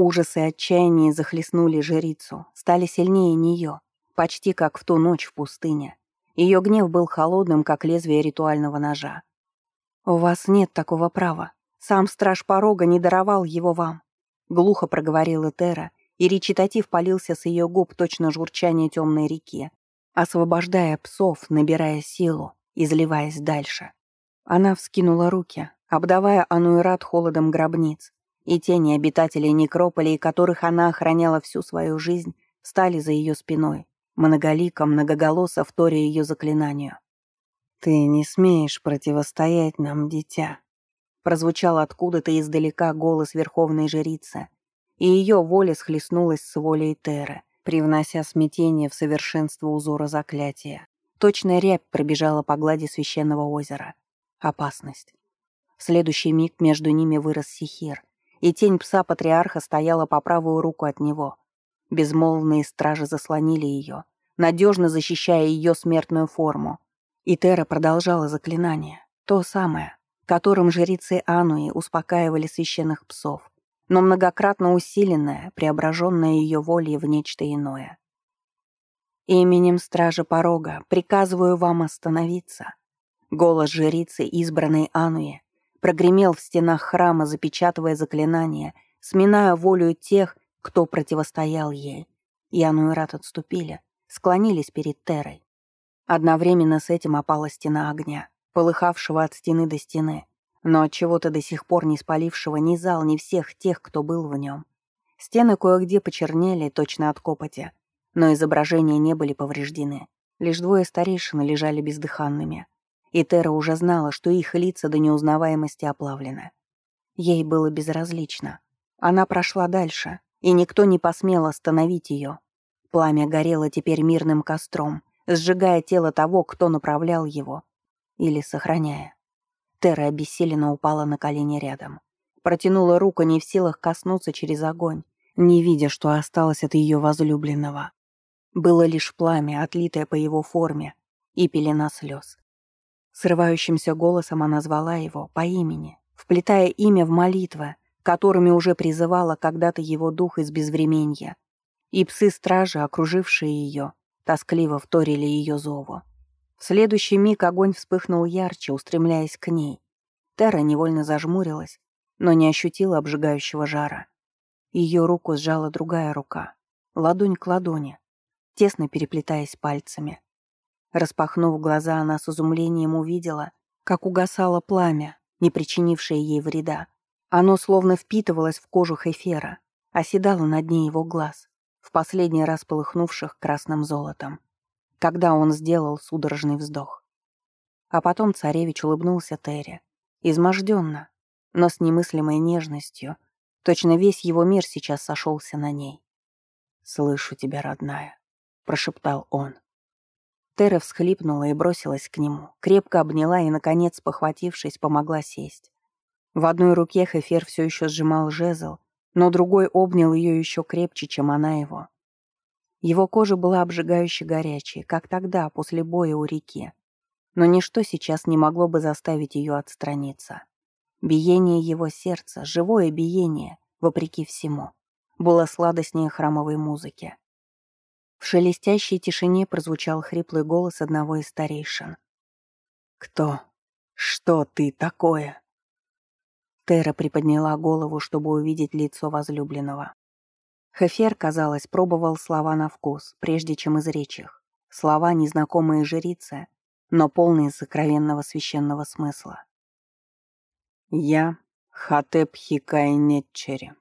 Ужасы и отчаяние захлестнули жрицу, стали сильнее нее, почти как в ту ночь в пустыне. Ее гнев был холодным, как лезвие ритуального ножа. «У вас нет такого права. Сам страж порога не даровал его вам», — глухо проговорила Тера, и речитатив полился с ее губ точно журчание темной реки, освобождая псов, набирая силу, изливаясь дальше. Она вскинула руки, обдавая Ануэрат холодом гробниц, и тени обитателей некрополей, которых она охраняла всю свою жизнь, стали за ее спиной, многолико, многоголосо вторя ее заклинанию. «Ты не смеешь противостоять нам, дитя», прозвучал откуда-то издалека голос верховной жрицы, и ее воля схлестнулась с волей Теры, привнося смятение в совершенство узора заклятия. Точная рябь пробежала по глади священного озера. Опасность. В следующий миг между ними вырос Сихир, и тень пса-патриарха стояла по правую руку от него. Безмолвные стражи заслонили ее, надежно защищая ее смертную форму. И Тера продолжала заклинание, то самое, которым жрецы Ануи успокаивали священных псов, но многократно усиленное, преображенное ее волей в нечто иное. «Именем Стража Порога приказываю вам остановиться». Голос жрицы, избранной Ануи, прогремел в стенах храма, запечатывая заклинание, сминая волю тех, кто противостоял ей. И Ануэрат отступили, склонились перед Терой. Одновременно с этим опала стена огня, полыхавшего от стены до стены, но от чего-то до сих пор не спалившего ни зал, ни всех тех, кто был в нем. Стены кое-где почернели, точно от копоти, но изображения не были повреждены. Лишь двое старейшин лежали бездыханными и Тера уже знала, что их лица до неузнаваемости оплавлены. Ей было безразлично. Она прошла дальше, и никто не посмел остановить ее. Пламя горело теперь мирным костром, сжигая тело того, кто направлял его, или сохраняя. Тера обессиленно упала на колени рядом. Протянула руку, не в силах коснуться через огонь, не видя, что осталось от ее возлюбленного. Было лишь пламя, отлитое по его форме, и пелена слез. Срывающимся голосом она звала его по имени, вплетая имя в молитвы, которыми уже призывала когда-то его дух из безвременья. И псы-стражи, окружившие ее, тоскливо вторили ее зову. В следующий миг огонь вспыхнул ярче, устремляясь к ней. Тера невольно зажмурилась, но не ощутила обжигающего жара. Ее руку сжала другая рука, ладонь к ладони, тесно переплетаясь пальцами. Распахнув глаза, она с изумлением увидела, как угасало пламя, не причинившее ей вреда. Оно словно впитывалось в кожу Хефера, оседало на дне его глаз, в последний раз полыхнувших красным золотом, когда он сделал судорожный вздох. А потом царевич улыбнулся Терри, изможденно, но с немыслимой нежностью, точно весь его мир сейчас сошелся на ней. «Слышу тебя, родная», — прошептал он. Тера всхлипнула и бросилась к нему, крепко обняла и, наконец, похватившись, помогла сесть. В одной руке Хефер все еще сжимал жезл, но другой обнял ее еще крепче, чем она его. Его кожа была обжигающе горячей, как тогда, после боя у реки. Но ничто сейчас не могло бы заставить ее отстраниться. Биение его сердца, живое биение, вопреки всему, было сладостнее храмовой музыки. В шелестящей тишине прозвучал хриплый голос одного из старейшин. «Кто? Что ты такое?» Тера приподняла голову, чтобы увидеть лицо возлюбленного. Хефер, казалось, пробовал слова на вкус, прежде чем изречь их. Слова, незнакомые жрице, но полные сокровенного священного смысла. «Я Хатеп Хикай Нетчери»,